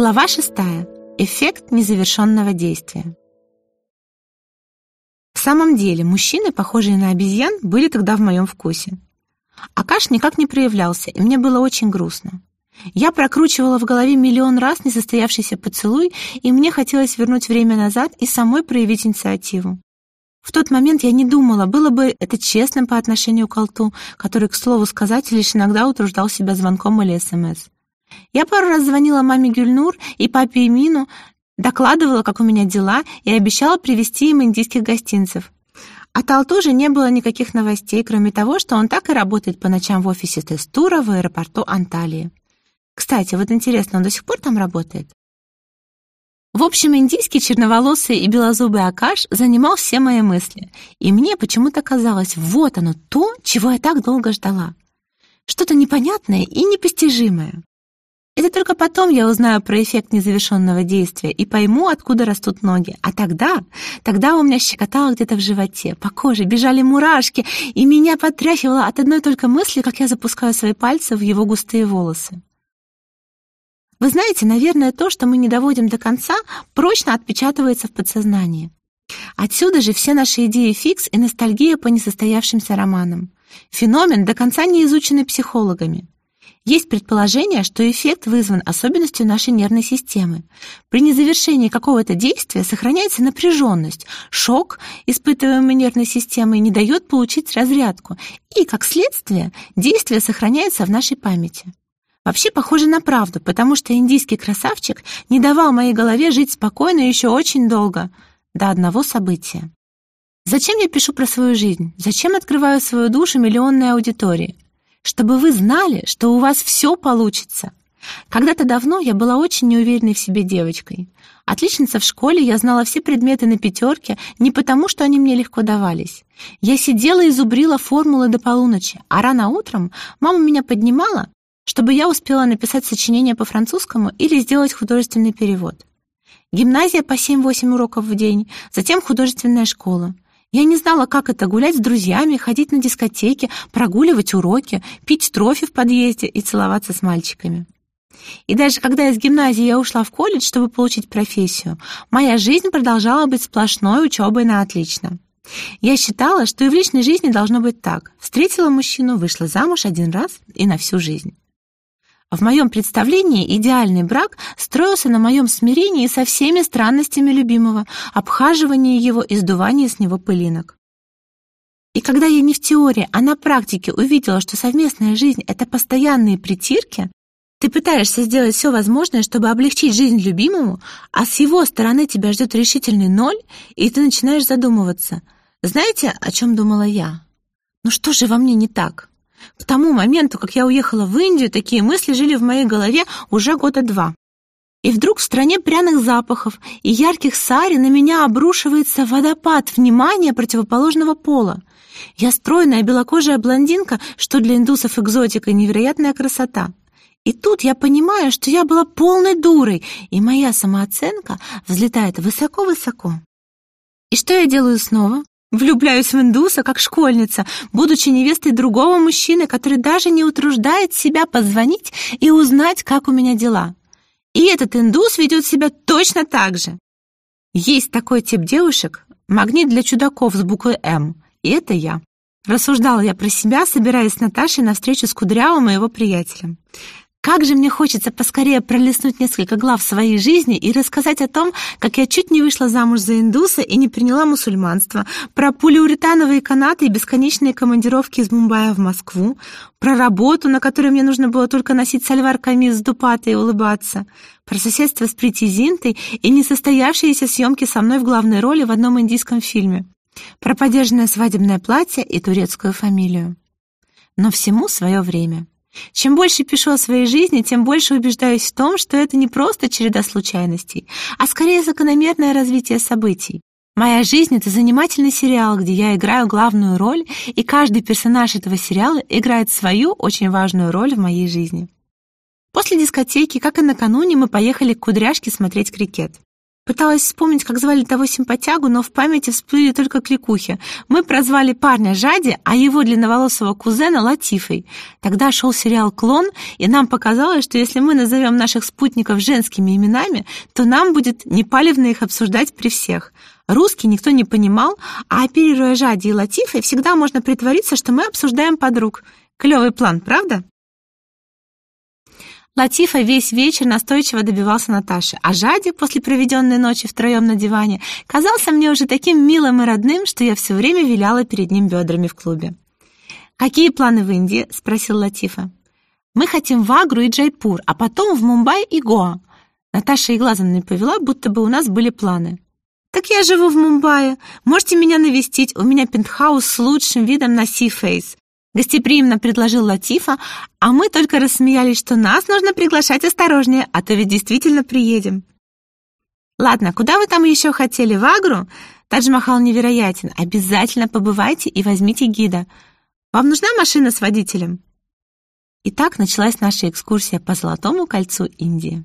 Глава шестая. Эффект незавершенного действия. В самом деле, мужчины, похожие на обезьян, были тогда в моем вкусе. Акаш никак не проявлялся, и мне было очень грустно. Я прокручивала в голове миллион раз несостоявшийся поцелуй, и мне хотелось вернуть время назад и самой проявить инициативу. В тот момент я не думала, было бы это честным по отношению к Алту, который, к слову сказать, лишь иногда утруждал себя звонком или СМС. Я пару раз звонила маме Гюльнур и папе Эмину, докладывала, как у меня дела, и обещала привезти им индийских гостинцев. От Алту же не было никаких новостей, кроме того, что он так и работает по ночам в офисе Тестура в аэропорту Анталии. Кстати, вот интересно, он до сих пор там работает? В общем, индийский черноволосый и белозубый Акаш занимал все мои мысли, и мне почему-то казалось, вот оно то, чего я так долго ждала. Что-то непонятное и непостижимое. Это только потом я узнаю про эффект незавершенного действия и пойму, откуда растут ноги. А тогда, тогда у меня щекотало где-то в животе, по коже бежали мурашки, и меня потряхивало от одной только мысли, как я запускаю свои пальцы в его густые волосы. Вы знаете, наверное, то, что мы не доводим до конца, прочно отпечатывается в подсознании. Отсюда же все наши идеи фикс и ностальгия по несостоявшимся романам. Феномен, до конца не изученный психологами. Есть предположение, что эффект вызван особенностью нашей нервной системы. При незавершении какого-то действия сохраняется напряженность, шок, испытываемый нервной системой, не дает получить разрядку, и, как следствие, действие сохраняется в нашей памяти. Вообще похоже на правду, потому что индийский красавчик не давал моей голове жить спокойно еще очень долго, до одного события. Зачем я пишу про свою жизнь? Зачем открываю свою душу миллионной аудитории? Чтобы вы знали, что у вас все получится. Когда-то давно я была очень неуверенной в себе девочкой. Отличница в школе, я знала все предметы на пятерке не потому, что они мне легко давались. Я сидела и зубрила формулы до полуночи, а рано утром мама меня поднимала, чтобы я успела написать сочинение по французскому или сделать художественный перевод. Гимназия по 7-8 уроков в день, затем художественная школа. Я не знала, как это гулять с друзьями, ходить на дискотеки, прогуливать уроки, пить трофи в подъезде и целоваться с мальчиками. И даже когда из гимназии я ушла в колледж, чтобы получить профессию, моя жизнь продолжала быть сплошной учебой на отлично. Я считала, что и в личной жизни должно быть так. Встретила мужчину, вышла замуж один раз и на всю жизнь. В моем представлении идеальный брак строился на моем смирении со всеми странностями любимого, обхаживании его и сдувании с него пылинок. И когда я не в теории, а на практике увидела, что совместная жизнь — это постоянные притирки, ты пытаешься сделать все возможное, чтобы облегчить жизнь любимому, а с его стороны тебя ждет решительный ноль, и ты начинаешь задумываться. Знаете, о чем думала я? Ну что же во мне не так? К тому моменту, как я уехала в Индию, такие мысли жили в моей голове уже года два. И вдруг в стране пряных запахов и ярких сари на меня обрушивается водопад внимания противоположного пола. Я стройная белокожая блондинка, что для индусов экзотика невероятная красота. И тут я понимаю, что я была полной дурой, и моя самооценка взлетает высоко-высоко. И что я делаю снова? Влюбляюсь в индуса, как школьница, будучи невестой другого мужчины, который даже не утруждает себя позвонить и узнать, как у меня дела. И этот индус ведет себя точно так же. Есть такой тип девушек, магнит для чудаков с буквой «М», и это я. Рассуждала я про себя, собираясь с Наташей на встречу с Кудрявым и его приятелем. Как же мне хочется поскорее пролистнуть несколько глав своей жизни и рассказать о том, как я чуть не вышла замуж за индуса и не приняла мусульманство, про полиуретановые канаты и бесконечные командировки из Мумбаи в Москву, про работу, на которой мне нужно было только носить сальвар камис с дупатой и улыбаться, про соседство с Прити Зинтой и несостоявшиеся съемки со мной в главной роли в одном индийском фильме, про подержанное свадебное платье и турецкую фамилию. Но всему свое время. Чем больше пишу о своей жизни, тем больше убеждаюсь в том, что это не просто череда случайностей, а скорее закономерное развитие событий. Моя жизнь — это занимательный сериал, где я играю главную роль, и каждый персонаж этого сериала играет свою очень важную роль в моей жизни. После дискотеки, как и накануне, мы поехали к Кудряшке смотреть крикет. Пыталась вспомнить, как звали того симпатягу, но в памяти всплыли только кликухи. Мы прозвали парня Жади, а его длинноволосого кузена Латифой. Тогда шел сериал «Клон», и нам показалось, что если мы назовем наших спутников женскими именами, то нам будет непалевно их обсуждать при всех. Русский никто не понимал, а оперируя Жади и Латифой, всегда можно притвориться, что мы обсуждаем подруг. Клевый план, правда? Латифа весь вечер настойчиво добивался Наташи, а Жади, после проведенной ночи втроем на диване, казался мне уже таким милым и родным, что я все время виляла перед ним бедрами в клубе. «Какие планы в Индии?» — спросил Латифа. «Мы хотим в Агру и Джайпур, а потом в Мумбай и Гоа». Наташа и глазом не повела, будто бы у нас были планы. «Так я живу в Мумбаи. Можете меня навестить. У меня пентхаус с лучшим видом на Си-Фейс. Гостеприимно предложил Латифа, а мы только рассмеялись, что нас нужно приглашать осторожнее, а то ведь действительно приедем. Ладно, куда вы там еще хотели? В Агру? Тадж-Махал невероятен. Обязательно побывайте и возьмите гида. Вам нужна машина с водителем? И так началась наша экскурсия по Золотому кольцу Индии.